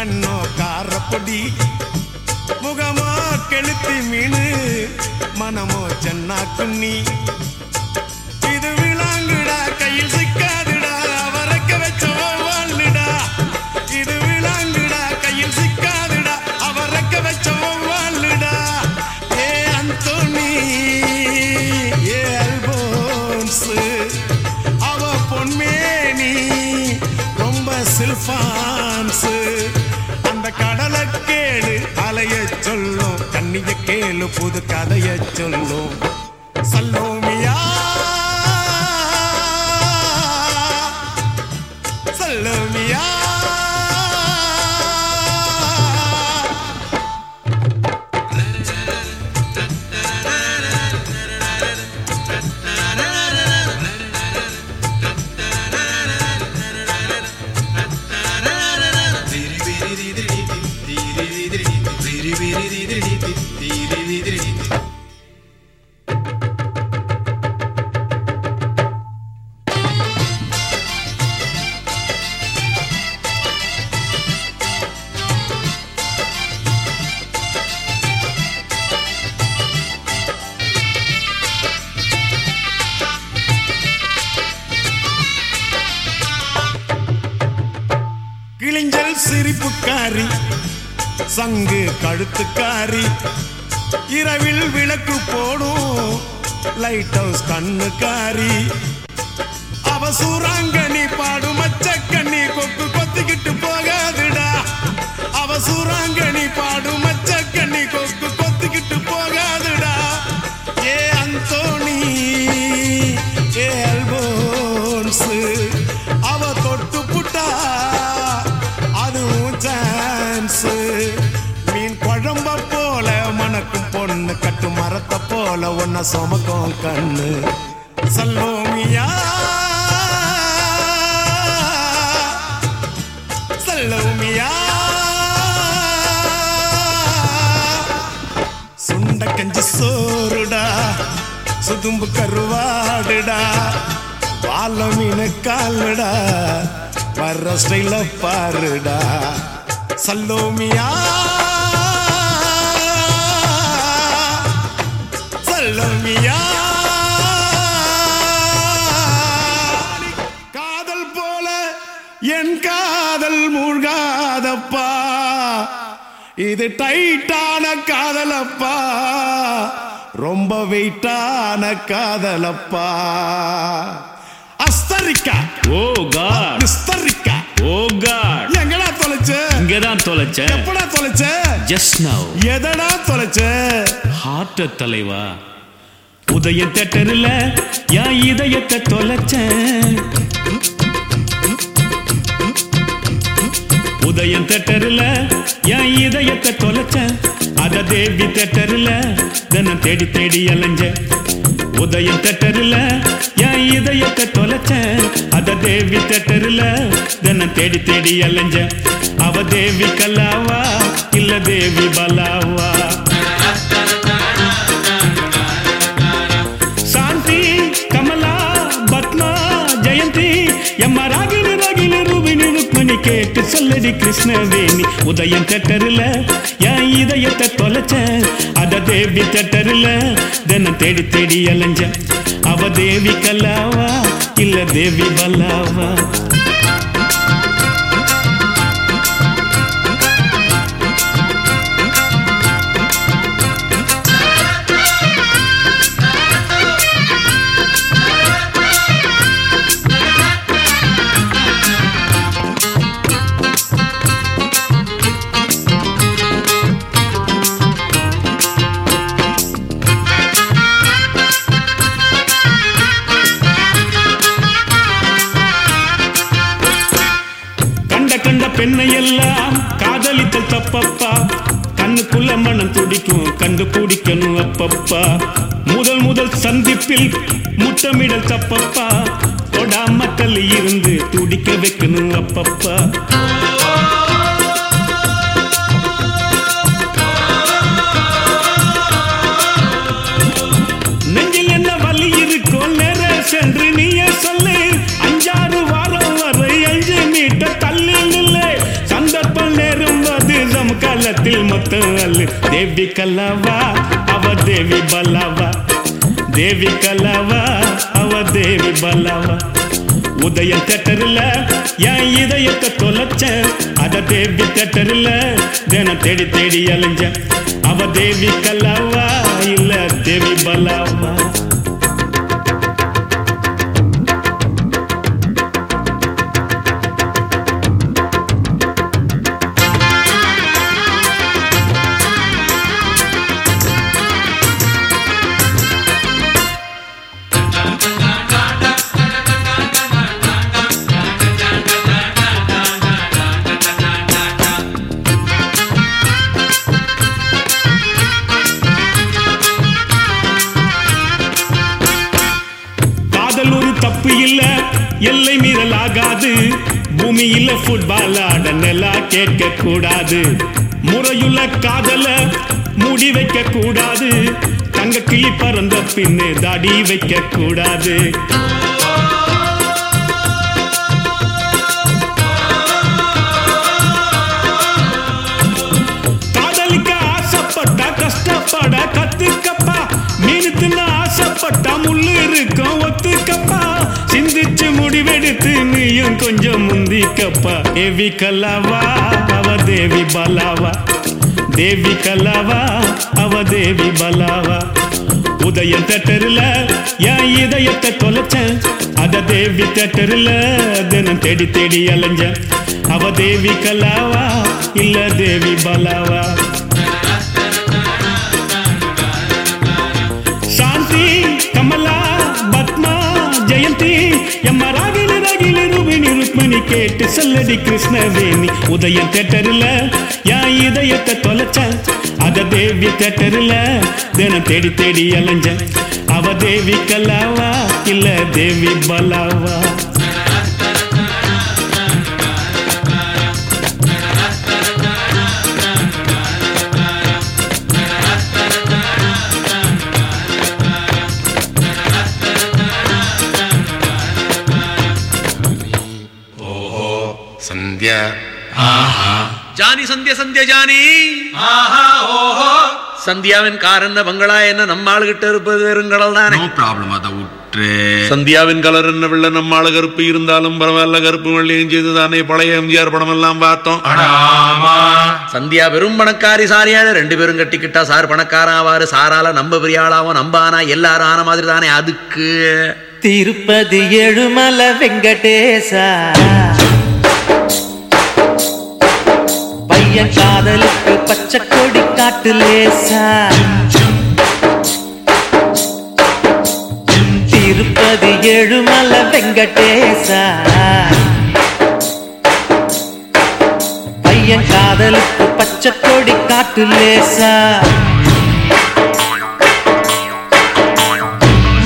B: கண்ணோ காரப்படி. முகமா கெளுத்தி மீன். மனமோ சென்னா குன்னி சுதும்பு கருவாடுடா. வாழ மீன் காலுடா வர்ற ஸ்டைல பாருடா. சல்லோமியா. சல்லோமியா. காதல் போல என் காதல் மூழ்காதப்பா. இது டைட்டான காதலப்பா. ரொம்ப வெயிட்டான காதலப்பா. அஸ்தரிக்கா.
A: ஓ காட்.
B: விஸ்தரிக்கா
A: ஓ காட்.
B: எங்கடா தொலைச்ச?
A: இங்கதான் தொலைச்சேன்
B: எப்படா தொலைச்ச?
A: ஜஸ்ட் நவ்
B: எதடா தொலைச்ச?
A: ஹார்ட் தலைவா? உதயம் தேட்டரில் என் இதயத்தை தொலைச்சேன் உதயம் தேட்டரில் என் இதயத்தை தொலைச்ச அத தேவி தேட்டரில் தினம் தேடி தேடி அலைஞ்ச. உதயம் தேட்டரில் என் இதயத்தை தொலைச்ச அத தேவி தேட்டரில் தினம் தேடி தேடி அலைஞ்ச. அவ தேவி கல்லாவா இல்ல தேவி பலாவா? ரூபினி கேட்டு சொல்லடி கிருஷ்ணவேணி. உதயம் தட்டருல என் இதயத்தை தொலைச்ச. அத தேவி தட்டருல தினம் தேடி தேடி அலைஞ்ச. அவ தேவி கல்லாவா இல்ல தேவி பல்லாவா பெண்ணை எல்லாம் காதலித்தல் தப்பப்பா. கண்ணுக்குள்ள மனம் துடிக்கும் கண்டு பிடிக்கணும் அப்பப்பா. முதல் முதல் சந்திப்பில் முட்டமிடல் தப்பப்பா. தொடாமட்டல் இருந்து துடிக்க வைக்கணும் அப்பப்பா. உள்ளத்தில் மொத்தம் அல்லு. தேவி கல்லவா அவ தேவி பல்லவா தேவி கல்லவா அவ தேவி பல்லவா உதய தேட்டர்ல என் இதயத்தை தொலைச்ச அத தேவி தேட்டர்ல தின தேடி தேடி அலைஞ்ச. அவ தேவி கல்லவா இல்ல தேவி பல்லவா கேட்க கூடாது முறையுள்ள காதல முடி வைக்க கூடாது தங்க கிளி பறந்த பின்னு தாடி வைக்க கூடாது முந்திக்கப்பா தேவி கல்லாவா அவ தேவி பலாவா தேவி கல்லாவா அவ தேவி பலாவா உதய தேட்டர்ல என் இதயத்தை தொலைச்சேன் அத தேவி தேட்டர்ல தினம் தேடி தேடி அலைஞ்சேன் அவ தேவி கல்லாவா இல்ல தேவி பலாவா கேட்டு சொல்லடி கிருஷ்ணவேணி. உதயம் தேட்டர்ல என் இதயத்தை தொலைச்சேன் அத தேவி தேட்டர்ல தினம் தேடி தேடி அலைஞ்சேன் அவ தேவி கலாவா இல்ல தேவி பலாவா?
E: ஞானி சந்திய சந்திய ஜானி. சந்தியாவின் கார் என்ன பங்களா என்ன நம்ம ஆளுகிட்ட இருப்பது வெறுங்கடல் தானே?
H: ப்ராப்ளம் அதை விட்டு
I: சந்தியாவின் கலர் என்ன பிள்ளை நம்ம ஆளு கருப்பு இருந்தாலும் பரவாயில்ல கருப்பு வெள்ளியும் செய்து தானே பழைய எம்ஜிஆர் படம் எல்லாம் பார்த்தோம்
E: சந்தியா வெறும் பணக்காரி சாரியான ரெண்டு பேரும் கட்டிக்கிட்டா சார் பணக்காரன் ஆவாரு. சாரால நம்ம பெரிய ஆளாவும் நம்ம ஆனா எல்லாரும் ஆன மாதிரி தானே அதுக்கு.
J: திருப்பதி எழுமல வெங்கடேசா. என் காதலுக்கு பச்சை கொடி காட்டு லேசா? திருப்பதி எழுமல வெங்கடேசா? பையன் காதலுக்கு பச்சை கொடி காட்டு லேசா?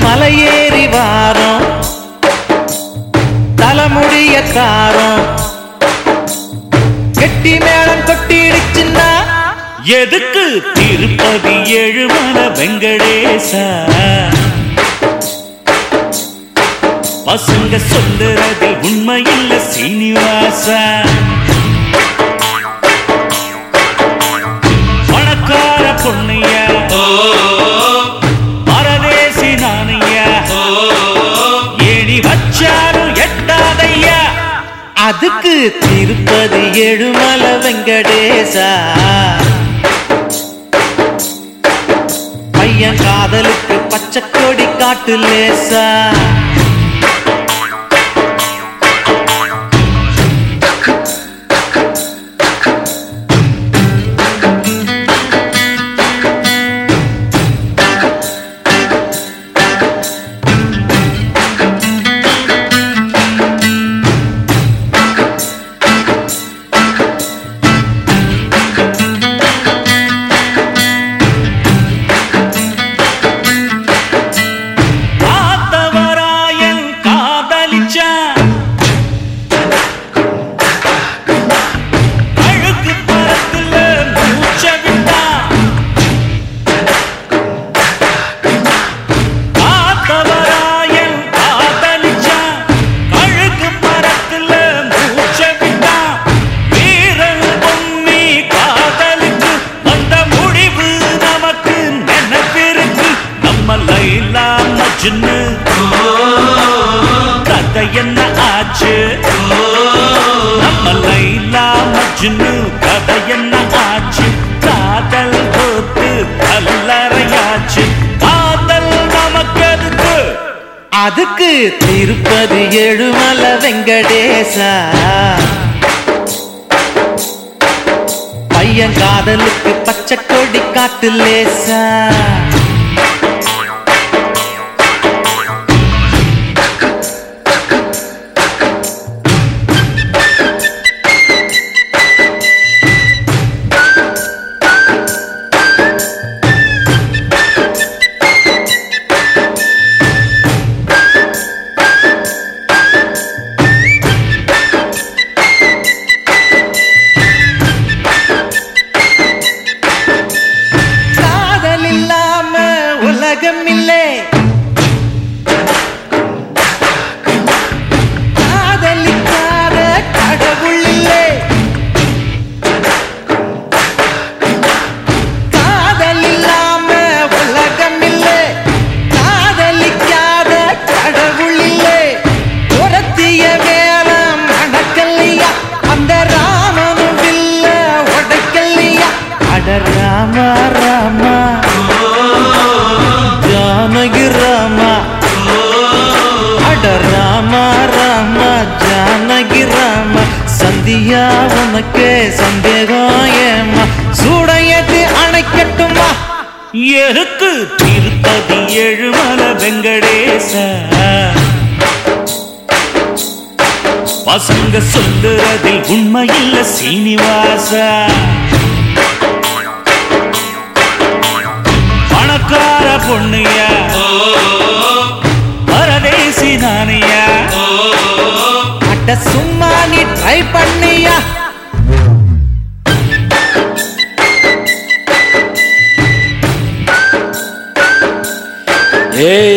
J: மலையேறி வாரம். தலைமுடிய காரம். கெட்டி மேளம் எதுக்கு திருப்பதி எழுமல வெங்கடேசா? பசங்க சொல்லுறதில் உண்மையில்ல சீனிவாசா. அதுக்கு திருப்பதி எழுமல வெங்கடேசா. பையன் காதலுக்கு பச்சை கொடி காட்டு லேசா.
A: நீங்க சொல்லுறதில் உண்மையில்ல சீனிவாசா. பணக்கார பொண்ணுயா பரதேசி நானையா. அட்ட சும்மா நீ ட்ரை பண்ணியா. ஏய்